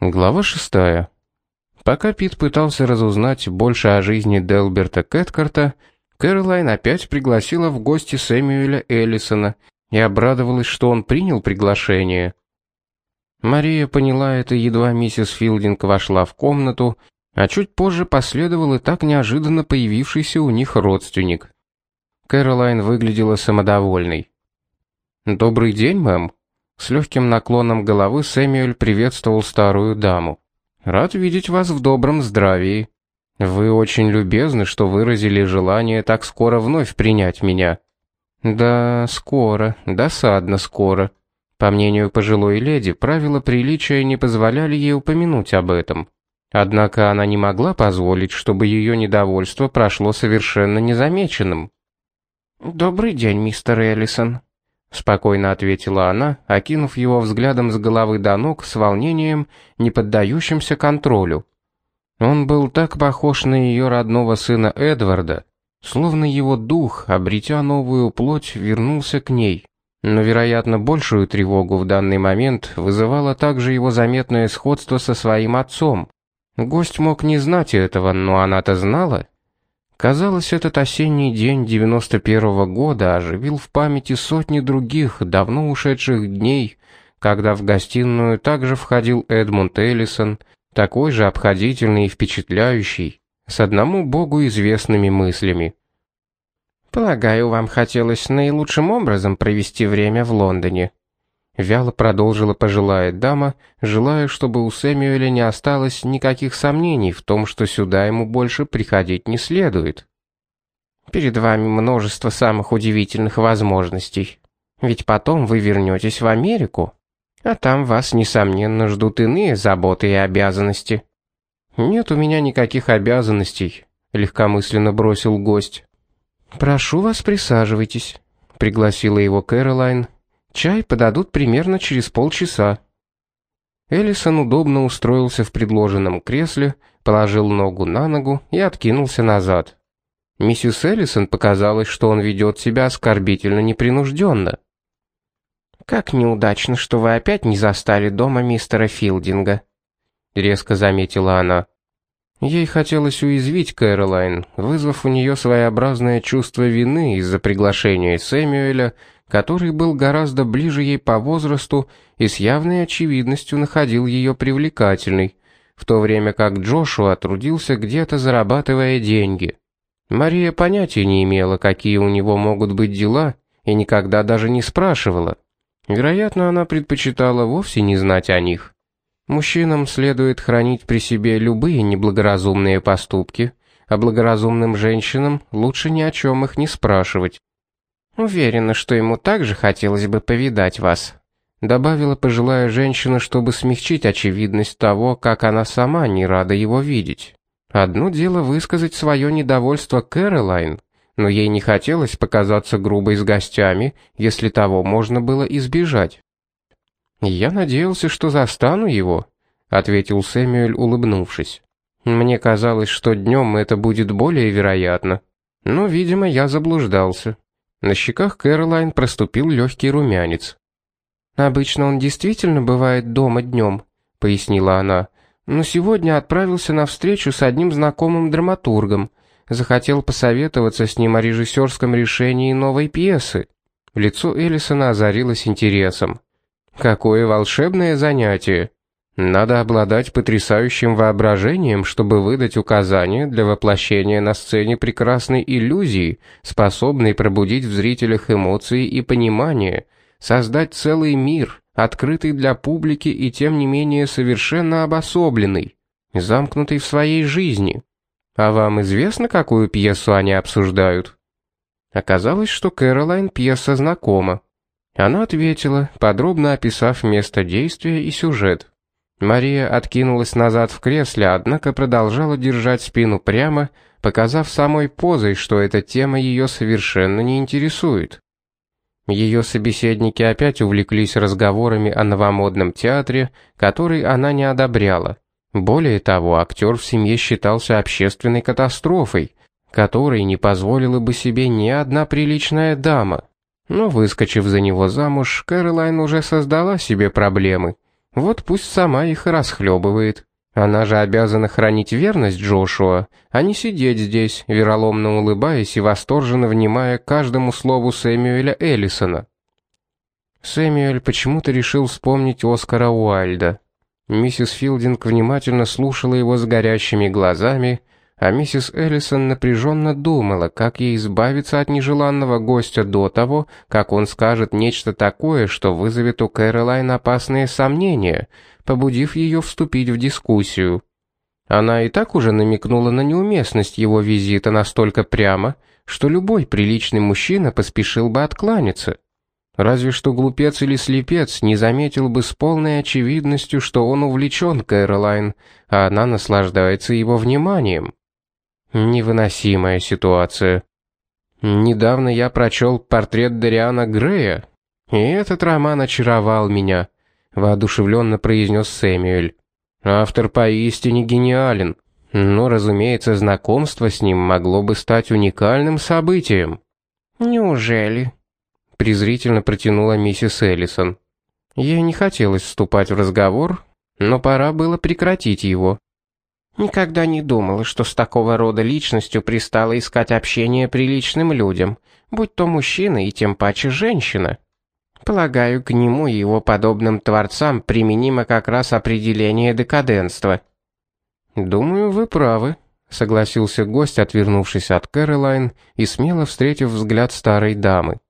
Глава шестая. Пока Пит пытался разузнать больше о жизни Делберта Кэткарта, Кэролайн опять пригласила в гости Сэмюэля Эллисона и обрадовалась, что он принял приглашение. Мария поняла это, едва миссис Филдинг вошла в комнату, а чуть позже последовал и так неожиданно появившийся у них родственник. Кэролайн выглядела самодовольной. «Добрый день, мэм», с легким наклоном головы Сэмюэль приветствовал старую даму. «Рад видеть вас в добром здравии. Вы очень любезны, что выразили желание так скоро вновь принять меня». «Да, скоро, досадно скоро». По мнению пожилой леди, правила приличия не позволяли ей упомянуть об этом. Однако она не могла позволить, чтобы ее недовольство прошло совершенно незамеченным. «Добрый день, мистер Эллисон», спокойно ответила она, окинув его взглядом с головы до ног с волнением, не поддающимся контролю. Он был так похож на ее родного сына Эдварда, словно его дух, обретя новую плоть, вернулся к ней. Но, вероятно, большую тревогу в данный момент вызывало также его заметное сходство со своим отцом. Гость мог не знать этого, но она-то знала, Казалось, этот осенний день 91-го года оживил в памяти сотни других, давно ушедших дней, когда в гостиную также входил Эдмунд Эллисон, такой же обходительный и впечатляющий, с одному богу известными мыслями. «Полагаю, вам хотелось наилучшим образом провести время в Лондоне», Вяло продолжила пожилая дама, желая, чтобы у Сэмюэля не осталось никаких сомнений в том, что сюда ему больше приходить не следует. Перед вами множество самых удивительных возможностей. Ведь потом вы вернетесь в Америку, а там вас, несомненно, ждут иные заботы и обязанности. Нет у меня никаких обязанностей, легкомысленно бросил гость. Прошу вас, присаживайтесь, пригласила его Кэролайн Чай подадут примерно через полчаса. Эллисон удобно устроился в предложенном кресле, положил ногу на ногу и откинулся назад. Миссис Эллисон показалось, что он ведет себя оскорбительно непринужденно. «Как неудачно, что вы опять не застали дома мистера Филдинга», — резко заметила она. Ей хотелось уязвить Кэролайн, вызвав у нее своеобразное чувство вины из-за приглашения Сэмюэля, который был гораздо ближе ей по возрасту и с явной очевидностью находил ее привлекательной, в то время как Джошуа трудился где-то зарабатывая деньги. Мария понятия не имела, какие у него могут быть дела, и никогда даже не спрашивала. Вероятно, она предпочитала вовсе не знать о них. Мужчинам следует хранить при себе любые неблагоразумные поступки, а благоразумным женщинам лучше ни о чем их не спрашивать. Уверена, что ему также хотелось бы повидать вас, добавила пожилая женщина, чтобы смягчить очевидность того, как она сама не рада его видеть. Одно дело высказать свое недовольство Кэролайн, но ей не хотелось показаться грубой с гостями, если того можно было избежать. Я надеялся, что застану его, ответил Сэмюэль, улыбнувшись. Мне казалось, что днем это будет более вероятно, но, видимо, я заблуждался. На щеках Кэролайн проступил легкий румянец. «Обычно он действительно бывает дома днем», — пояснила она. «Но сегодня отправился на встречу с одним знакомым драматургом. Захотел посоветоваться с ним о режиссерском решении новой пьесы». Лицо Эллисона озарилось интересом. «Какое волшебное занятие!» Надо обладать потрясающим воображением, чтобы выдать указания для воплощения на сцене прекрасной иллюзии, способной пробудить в зрителях эмоции и понимание, создать целый мир, открытый для публики и тем не менее совершенно обособленный, замкнутый в своей жизни. А вам известно, какую пьесу они обсуждают? Оказалось, что Кэролайн пьеса знакома. Она ответила, подробно описав место действия и сюжет. Мария откинулась назад в кресле, однако продолжала держать спину прямо, показав самой позой, что эта тема ее совершенно не интересует. Ее собеседники опять увлеклись разговорами о новомодном театре, который она не одобряла. Более того, актер в семье считался общественной катастрофой, которой не позволила бы себе ни одна приличная дама. Но выскочив за него замуж, Кэролайн уже создала себе проблемы – Вот пусть сама их и расхлебывает. Она же обязана хранить верность Джошуа, а не сидеть здесь, вероломно улыбаясь и восторженно внимая каждому слову Сэмюэля Эллисона. Сэмюэль почему-то решил вспомнить Оскара Уайльда. Миссис Филдинг внимательно слушала его с горящими глазами, а миссис Эллисон напряженно думала, как ей избавиться от нежеланного гостя до того, как он скажет нечто такое, что вызовет у Кэролайн опасные сомнения, побудив ее вступить в дискуссию. Она и так уже намекнула на неуместность его визита настолько прямо, что любой приличный мужчина поспешил бы откланяться. Разве что глупец или слепец не заметил бы с полной очевидностью, что он увлечен Кэролайн, а она наслаждается его вниманием. Невыносимая ситуация. Недавно я прочел портрет Дариана Грея, и этот роман очаровал меня воодушевленно произнес Сэмюэль. Автор поистине гениален, но, разумеется, знакомство с ним могло бы стать уникальным событием. Неужели? презрительно протянула миссис Эллисон. Ей не хотелось вступать в разговор, но пора было прекратить его. Никогда не думала, что с такого рода личностью пристало искать общение приличным людям, будь то мужчина и тем паче женщина. Полагаю, к нему и его подобным творцам применимо как раз определение декаденства. Думаю, вы правы, согласился гость, отвернувшись от Кэролайн и смело встретив взгляд старой дамы.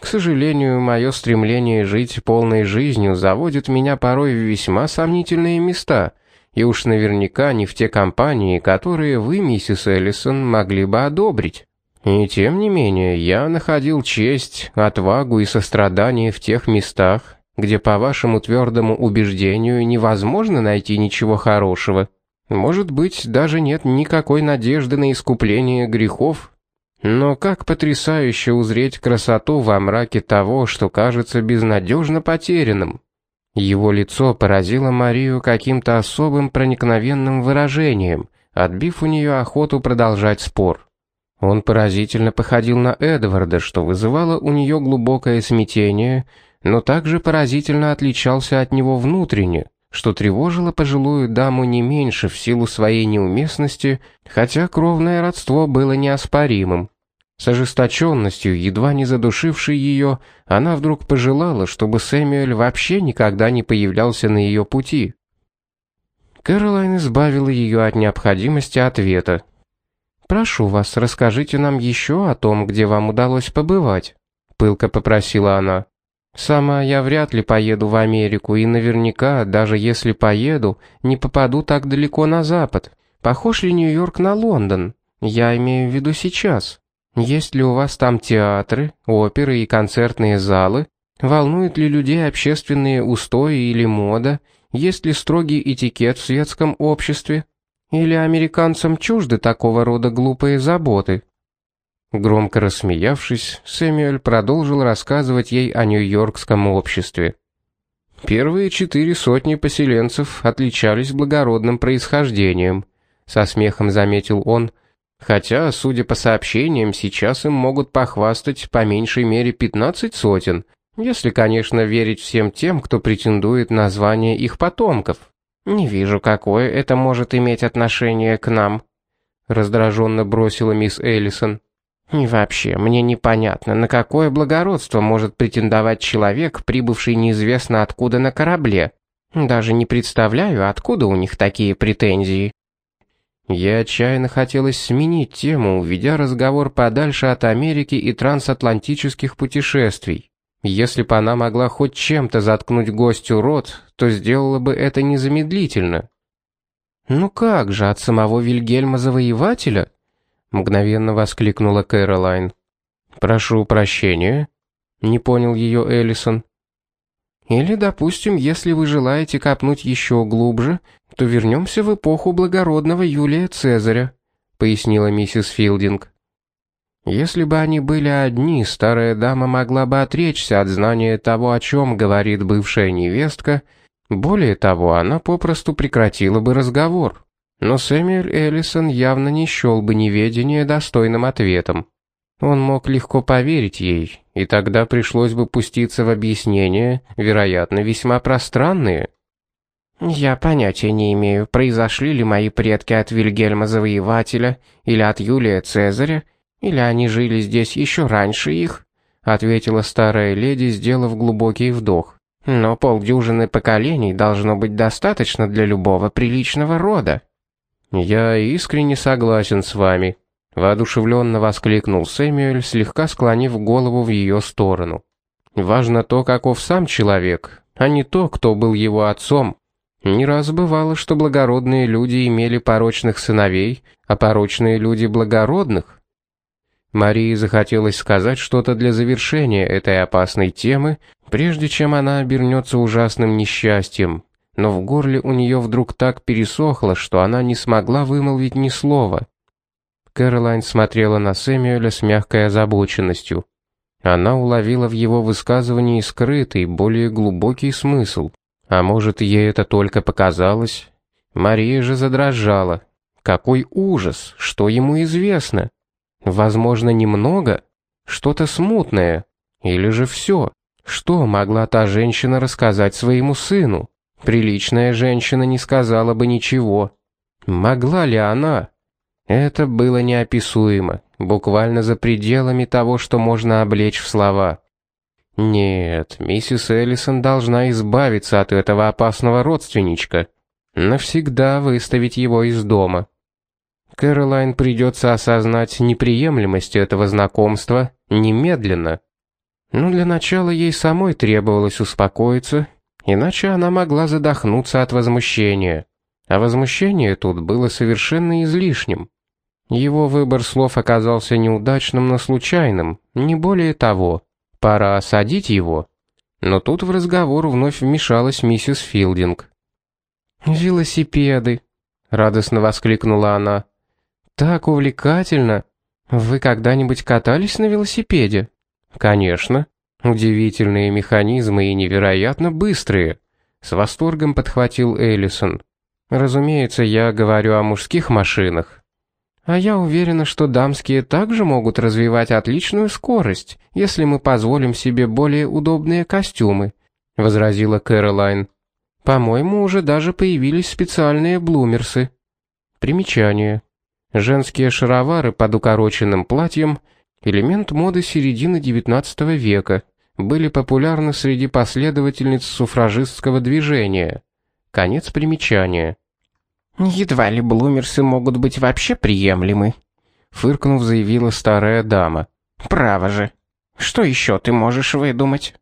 К сожалению, мое стремление жить полной жизнью заводит меня порой в весьма сомнительные места, и уж наверняка не в те компании, которые вы, миссис Эллисон, могли бы одобрить. И тем не менее, я находил честь, отвагу и сострадание в тех местах, где по вашему твердому убеждению невозможно найти ничего хорошего. Может быть, даже нет никакой надежды на искупление грехов. Но как потрясающе узреть красоту во мраке того, что кажется безнадежно потерянным. Его лицо поразило Марию каким-то особым проникновенным выражением, отбив у нее охоту продолжать спор. Он поразительно походил на Эдварда, что вызывало у нее глубокое смятение, но также поразительно отличался от него внутренне, что тревожило пожилую даму не меньше в силу своей неуместности, хотя кровное родство было неоспоримым. С ожесточенностью, едва не задушившей ее, она вдруг пожелала, чтобы Сэмюэль вообще никогда не появлялся на ее пути. Кэролайн избавила ее от необходимости ответа. «Прошу вас, расскажите нам еще о том, где вам удалось побывать», — пылко попросила она. «Сама я вряд ли поеду в Америку, и наверняка, даже если поеду, не попаду так далеко на запад. Похож ли Нью-Йорк на Лондон? Я имею в виду сейчас. Есть ли у вас там театры, оперы и концертные залы? Волнуют ли людей общественные устои или мода? Есть ли строгий этикет в светском обществе?» Или американцам чужды такого рода глупые заботы? Громко рассмеявшись, Сэмюэль продолжил рассказывать ей о нью-йоркском обществе. Первые четыре сотни поселенцев отличались благородным происхождением, со смехом заметил он, хотя, судя по сообщениям, сейчас им могут похвастать по меньшей мере пятнадцать сотен, если, конечно, верить всем тем, кто претендует на звание их потомков. Не вижу, какое это может иметь отношение к нам, раздраженно бросила мисс Эллисон. И вообще, мне непонятно, на какое благородство может претендовать человек, прибывший неизвестно откуда на корабле. Даже не представляю, откуда у них такие претензии. Я отчаянно хотелось сменить тему, уведя разговор подальше от Америки и трансатлантических путешествий. Если бы она могла хоть чем-то заткнуть гостю рот, то сделала бы это незамедлительно. «Ну как же, от самого Вильгельма Завоевателя?» — мгновенно воскликнула Кэролайн. «Прошу прощения», — не понял ее Эллисон. «Или, допустим, если вы желаете копнуть еще глубже, то вернемся в эпоху благородного Юлия Цезаря», — пояснила миссис Филдинг. Если бы они были одни, старая дама могла бы отречься от знания того, о чем говорит бывшая невестка. Более того, она попросту прекратила бы разговор. Но Сэмюэль Эллисон явно не счел бы неведение достойным ответом. Он мог легко поверить ей, и тогда пришлось бы пуститься в объяснения, вероятно, весьма пространные. Я понятия не имею, произошли ли мои предки от Вильгельма Завоевателя или от Юлия Цезаря, или они жили здесь еще раньше их, ответила старая леди, сделав глубокий вдох. Но полдюжины поколений должно быть достаточно для любого приличного рода. Я искренне согласен с вами, воодушевленно воскликнул Сэмюэль, слегка склонив голову в ее сторону. Важно то, каков сам человек, а не то, кто был его отцом. Не раз бывало, что благородные люди имели порочных сыновей, а порочные люди благородных. Марии захотелось сказать что-то для завершения этой опасной темы, прежде чем она обернется ужасным несчастьем, но в горле у нее вдруг так пересохло, что она не смогла вымолвить ни слова. Кэролайн смотрела на Сэмюэля с мягкой озабоченностью. Она уловила в его высказывании скрытый, более глубокий смысл. А может, ей это только показалось? Мария же задрожала. Какой ужас! Что ему известно? Возможно, немного? Что-то смутное? Или же все? Что могла та женщина рассказать своему сыну? Приличная женщина не сказала бы ничего. Могла ли она? Это было неописуемо, буквально за пределами того, что можно облечь в слова. Нет, миссис Эллисон должна избавиться от этого опасного родственничка, навсегда выставить его из дома. Кэролайн придется осознать неприемлемость этого знакомства немедленно. Но для начала ей самой требовалось успокоиться, иначе она могла задохнуться от возмущения. А возмущение тут было совершенно излишним. Его выбор слов оказался неудачным, но случайным, не более того. Пора осадить его. Но тут в разговор вновь вмешалась миссис Филдинг. «Велосипеды!» — радостно воскликнула она. «Так увлекательно! Вы когда-нибудь катались на велосипеде?» «Конечно. Удивительные механизмы и невероятно быстрые!» С восторгом подхватил Эллисон. «Разумеется, я говорю о мужских машинах. А я уверена, что дамские также могут развивать отличную скорость, если мы позволим себе более удобные костюмы, возразила Кэролайн. По-моему, уже даже появились специальные блумерсы. Примечание. Женские шаровары под укороченным платьем элемент моды середины XIX века, были популярны среди последовательниц суфражистского движения. Конец примечания. «Едва ли блумерсы могут быть вообще приемлемы», — фыркнув, заявила старая дама. «Право же. Что еще ты можешь выдумать?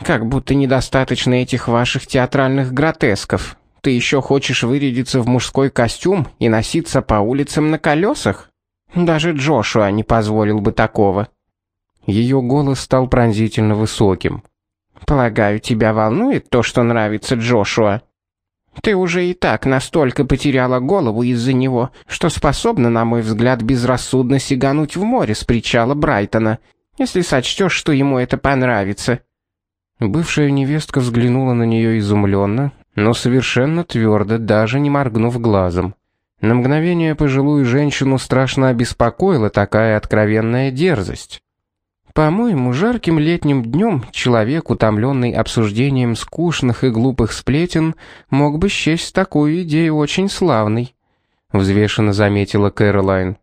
Как будто недостаточно этих ваших театральных гротесков. Ты еще хочешь вырядиться в мужской костюм и носиться по улицам на колесах? Даже Джошуа не позволил бы такого». Ее голос стал пронзительно высоким. «Полагаю, тебя волнует то, что нравится Джошуа?» Ты уже и так настолько потеряла голову из-за него, что способна, на мой взгляд, безрассудно сигануть в море с причала Брайтона, если сочтешь, что ему это понравится». Бывшая невестка взглянула на нее изумленно, но совершенно твердо, даже не моргнув глазом. На мгновение пожилую женщину страшно обеспокоила такая откровенная дерзость. По-моему, жарким летним днем человек, утомленный обсуждением скучных и глупых сплетен, мог бы счесть такую идею очень славной, взвешенно заметила Кэролайн.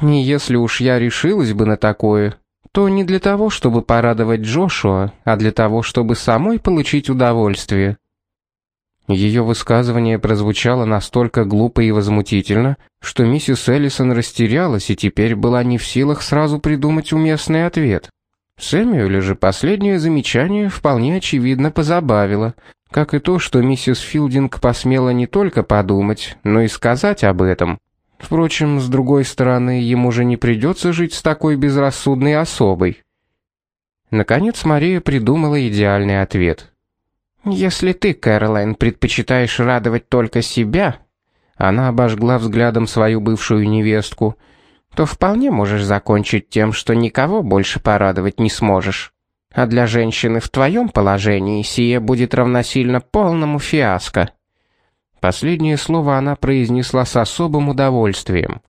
Не если уж я решилась бы на такое, то не для того, чтобы порадовать Джошуа, а для того, чтобы самой получить удовольствие. Ее высказывание прозвучало настолько глупо и возмутительно, что миссис Эллисон растерялась и теперь была не в силах сразу придумать уместный ответ. Сэмюэля же последнее замечание вполне очевидно позабавило, как и то, что миссис Филдинг посмела не только подумать, но и сказать об этом. Впрочем, с другой стороны, ему же не придется жить с такой безрассудной особой. Наконец Мария придумала идеальный ответ. Если ты, Кэролайн, предпочитаешь радовать только себя, она обожгла взглядом свою бывшую невестку, то вполне можешь закончить тем, что никого больше порадовать не сможешь. А для женщины в твоем положении сие будет равносильно полному фиаско. Последнее слово она произнесла с особым удовольствием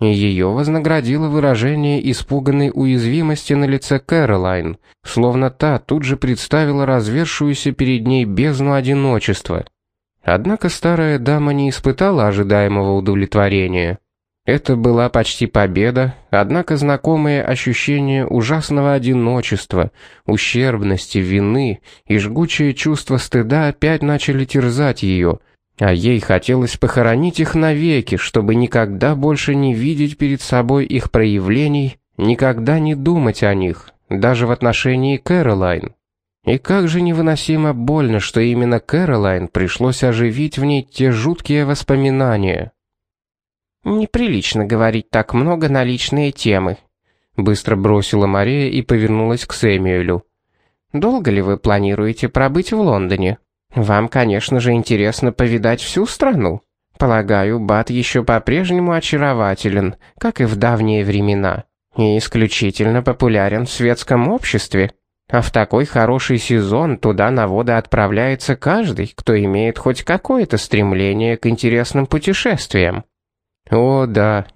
ее вознаградило выражение испуганной уязвимости на лице Кэролайн, словно та тут же представила развершуюся перед ней бездну одиночества. Однако старая дама не испытала ожидаемого удовлетворения. Это была почти победа, однако знакомые ощущения ужасного одиночества, ущербности, вины и жгучее чувство стыда опять начали терзать ее, а ей хотелось похоронить их навеки, чтобы никогда больше не видеть перед собой их проявлений, никогда не думать о них, даже в отношении Кэролайн. И как же невыносимо больно, что именно Кэролайн пришлось оживить в ней те жуткие воспоминания. Неприлично говорить так много на личные темы, быстро бросила Мария и повернулась к Сэмюэлю. Долго ли вы планируете пробыть в Лондоне? Вам, конечно же, интересно повидать всю страну. Полагаю, Бат еще по-прежнему очарователен, как и в давние времена, и исключительно популярен в светском обществе. А в такой хороший сезон туда на воды отправляется каждый, кто имеет хоть какое-то стремление к интересным путешествиям. О, да,